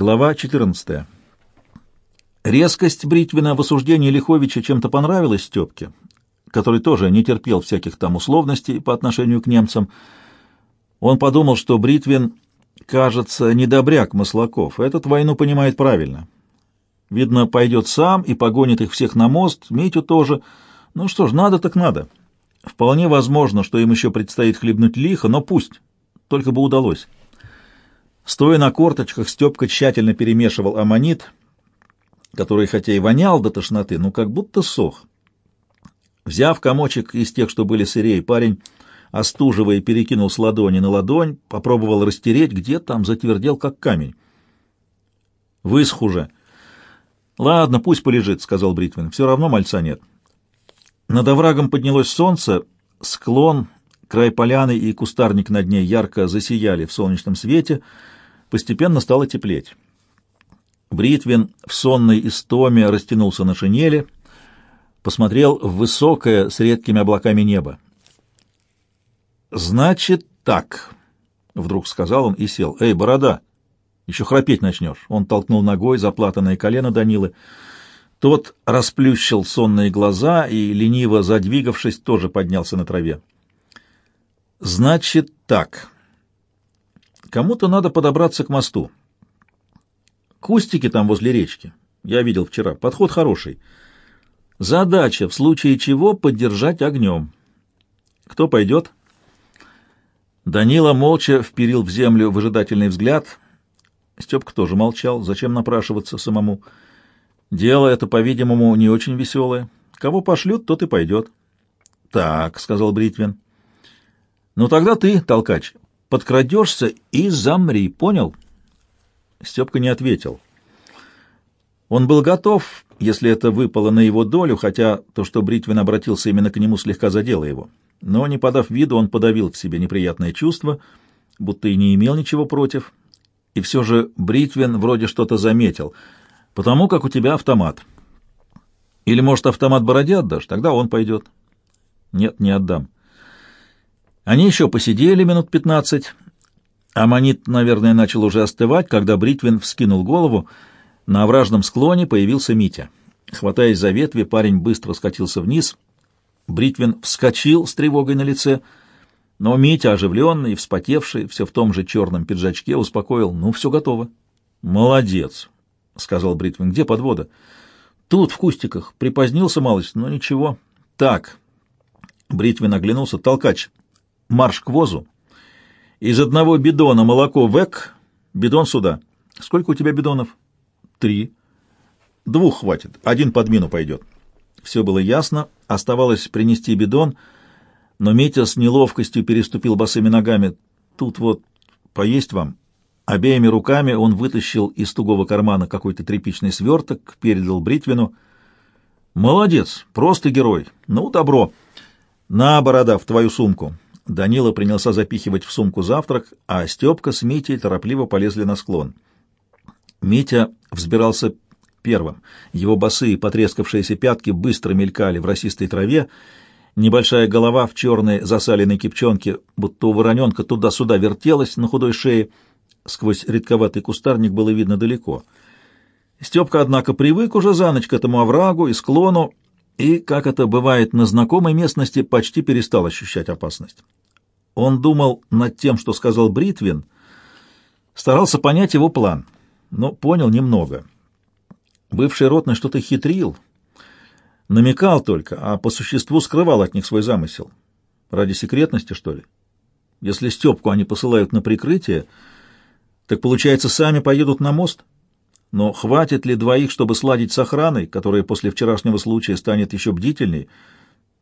Глава 14. Резкость Бритвина в осуждении Лиховича чем-то понравилась Степке, который тоже не терпел всяких там условностей по отношению к немцам. Он подумал, что Бритвин, кажется, недобряк Маслаков. Этот войну понимает правильно. Видно, пойдет сам и погонит их всех на мост, Митю тоже. Ну что ж, надо так надо. Вполне возможно, что им еще предстоит хлебнуть лихо, но пусть, только бы удалось. Стоя на корточках, Степка тщательно перемешивал аммонит, который хотя и вонял до тошноты, но как будто сох. Взяв комочек из тех, что были сырей, парень, остуживая, перекинул с ладони на ладонь, попробовал растереть, где там затвердел, как камень. «Высох уже». «Ладно, пусть полежит», — сказал Бритвин. «Все равно мальца нет». Над оврагом поднялось солнце, склон, край поляны и кустарник над ней ярко засияли в солнечном свете — Постепенно стало теплеть. Бритвин в сонной истоме растянулся на шинели, посмотрел в высокое с редкими облаками небо. «Значит так», — вдруг сказал он и сел. «Эй, борода, еще храпеть начнешь». Он толкнул ногой заплатанное колено Данилы. Тот расплющил сонные глаза и, лениво задвигавшись, тоже поднялся на траве. «Значит так», Кому-то надо подобраться к мосту. Кустики там возле речки. Я видел вчера. Подход хороший. Задача, в случае чего, поддержать огнем. Кто пойдет? Данила молча вперил в землю выжидательный взгляд. Степка тоже молчал. Зачем напрашиваться самому? Дело это, по-видимому, не очень веселое. Кого пошлют, тот и пойдет. — Так, — сказал Бритвин. — Ну тогда ты, толкач, подкрадешься и замри, понял?» Степка не ответил. Он был готов, если это выпало на его долю, хотя то, что Бритвин обратился именно к нему, слегка задело его. Но, не подав виду, он подавил в себе неприятное чувство, будто и не имел ничего против. И все же Бритвин вроде что-то заметил, потому как у тебя автомат. Или, может, автомат Бороде отдашь, тогда он пойдет. Нет, не отдам. Они еще посидели минут пятнадцать. Аммонит, наверное, начал уже остывать, когда Бритвин вскинул голову. На овражном склоне появился Митя. Хватаясь за ветви, парень быстро скатился вниз. Бритвин вскочил с тревогой на лице, но Митя, оживленный и вспотевший, все в том же черном пиджачке, успокоил. «Ну, все готово». «Молодец», — сказал Бритвин. «Где подвода?» «Тут, в кустиках. Припозднился малость, но ничего». «Так». Бритвин оглянулся. «Толкач, марш к возу. Из одного бидона молоко век, бидон сюда. Сколько у тебя бидонов? Три. Двух хватит, один под мину пойдет. Все было ясно, оставалось принести бидон, но Митя с неловкостью переступил босыми ногами. Тут вот поесть вам. Обеими руками он вытащил из тугого кармана какой-то тряпичный сверток, передал Бритвину. «Молодец, просто герой. Ну, добро. На, борода, в твою сумку. Данила принялся запихивать в сумку завтрак, а Степка с Митей торопливо полезли на склон. Митя взбирался первым. Его босые потрескавшиеся пятки быстро мелькали в росистой траве, небольшая голова в черной засаленной кипчонке, будто у вороненка туда-сюда вертелась на худой шее, сквозь редковатый кустарник было видно далеко. Степка, однако, привык уже за ночь к этому оврагу и склону, и, как это бывает на знакомой местности, почти перестал ощущать опасность. Он думал над тем, что сказал Бритвин, старался понять его план, но понял немного. Бывший ротный что-то хитрил, намекал только, а по существу скрывал от них свой замысел. Ради секретности, что ли? Если Степку они посылают на прикрытие, так, получается, сами поедут на мост? Но хватит ли двоих, чтобы сладить с охраной, которая после вчерашнего случая станет еще бдительней?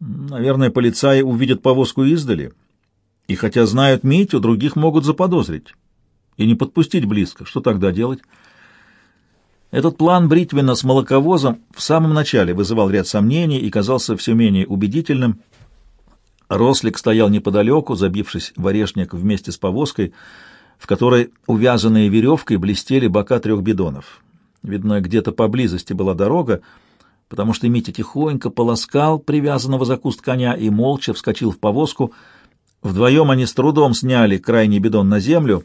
Наверное, полицаи увидят повозку издали — и хотя знают Митю, других могут заподозрить и не подпустить близко. Что тогда делать? Этот план Бритвина с молоковозом в самом начале вызывал ряд сомнений и казался все менее убедительным. Рослик стоял неподалеку, забившись в орешник вместе с повозкой, в которой, увязанные веревкой, блестели бока трех бидонов. Видно, где-то поблизости была дорога, потому что Митя тихонько полоскал привязанного за куст коня и молча вскочил в повозку — Вдвоем они с трудом сняли крайний бидон на землю.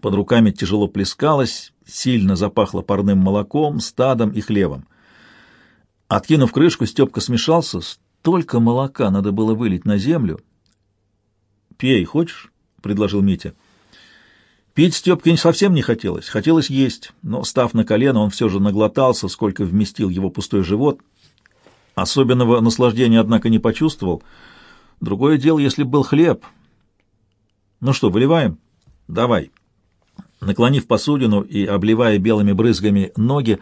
Под руками тяжело плескалось, Сильно запахло парным молоком, стадом и хлебом. Откинув крышку, Степка смешался. Столько молока надо было вылить на землю. «Пей, хочешь?» — предложил Митя. Пить Степке совсем не хотелось, хотелось есть, но, став на колено, он все же наглотался, сколько вместил его пустой живот. Особенного наслаждения, однако, не почувствовал. Другое дело, если был хлеб. «Ну что, выливаем?» «Давай». Наклонив посудину и обливая белыми брызгами ноги,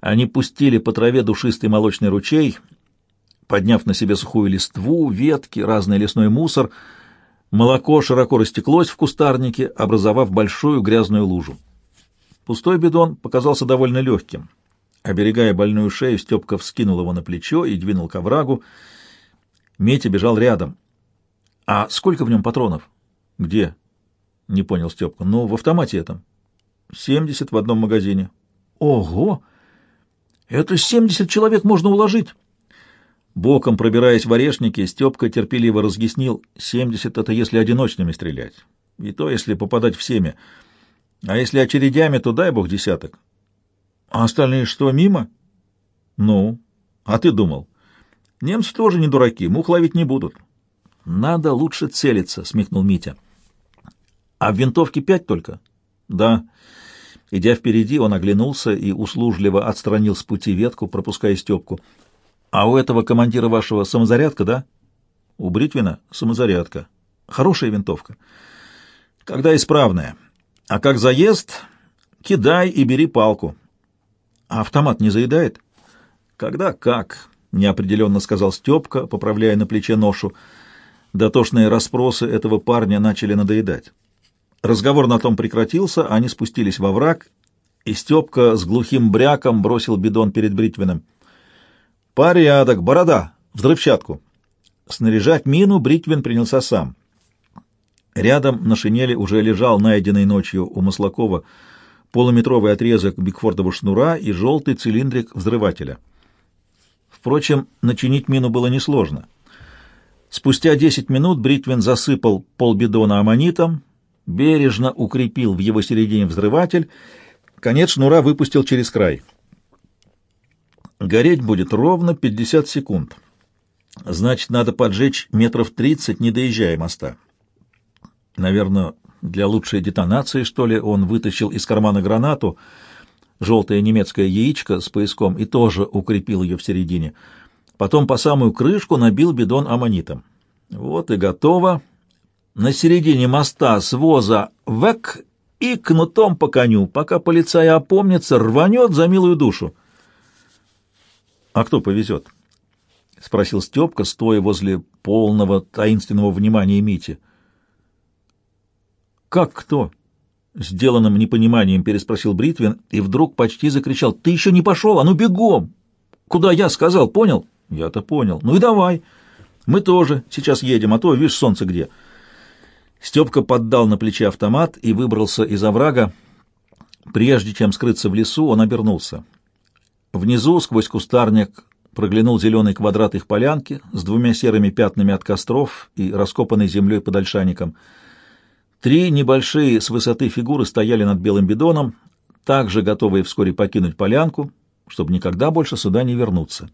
они пустили по траве душистый молочный ручей, подняв на себе сухую листву, ветки, разный лесной мусор — Молоко широко растеклось в кустарнике, образовав большую грязную лужу. Пустой бидон показался довольно легким. Оберегая больную шею, Степка вскинул его на плечо и двинул к оврагу. Метя бежал рядом. — А сколько в нем патронов? — Где? — не понял Степка. — Ну, в автомате этом. — Семьдесят в одном магазине. — Ого! Это семьдесят человек можно уложить! Боком пробираясь в орешники, Степка терпеливо разъяснил, семьдесят — это если одиночными стрелять, и то, если попадать всеми. А если очередями, то дай бог десяток. А остальные что, мимо? Ну, а ты думал? Немцы тоже не дураки, мух ловить не будут. Надо лучше целиться, смехнул Митя. А в винтовке пять только? Да. Идя впереди, он оглянулся и услужливо отстранил с пути ветку, пропуская Степку. А у этого командира вашего самозарядка, да? У Бритвина самозарядка. Хорошая винтовка. Когда исправная. А как заезд, кидай и бери палку. А автомат не заедает? Когда как, неопределенно сказал Степка, поправляя на плече ношу. Дотошные расспросы этого парня начали надоедать. Разговор на том прекратился, они спустились во враг, и Степка с глухим бряком бросил бидон перед Бритвином. «Порядок, борода, взрывчатку». Снаряжать мину Бритвин принялся сам. Рядом на шинели уже лежал найденный ночью у Маслакова полуметровый отрезок Бигфордова шнура и желтый цилиндрик взрывателя. Впрочем, начинить мину было несложно. Спустя десять минут Бритвин засыпал полбидона аммонитом, бережно укрепил в его середине взрыватель, конец шнура выпустил через край — Гореть будет ровно 50 секунд. Значит, надо поджечь метров 30, не доезжая моста. Наверное, для лучшей детонации, что ли, он вытащил из кармана гранату, желтое немецкое яичко с пояском, и тоже укрепил ее в середине. Потом по самую крышку набил бидон аммонитом. Вот и готово. На середине моста с воза век и кнутом по коню, пока полицай опомнится, рванет за милую душу. «А кто повезет?» — спросил Степка, стоя возле полного таинственного внимания Мити. «Как кто?» — сделанным непониманием переспросил Бритвин и вдруг почти закричал. «Ты еще не пошел? А ну бегом!» «Куда я сказал? Понял?» «Я-то понял. Ну и давай. Мы тоже сейчас едем, а то, видишь, солнце где». Степка поддал на плече автомат и выбрался из оврага. Прежде чем скрыться в лесу, он обернулся. Внизу, сквозь кустарник, проглянул зеленый квадрат их полянки с двумя серыми пятнами от костров и раскопанной землей под ольшаником. Три небольшие с высоты фигуры стояли над белым бидоном, также готовые вскоре покинуть полянку, чтобы никогда больше сюда не вернуться.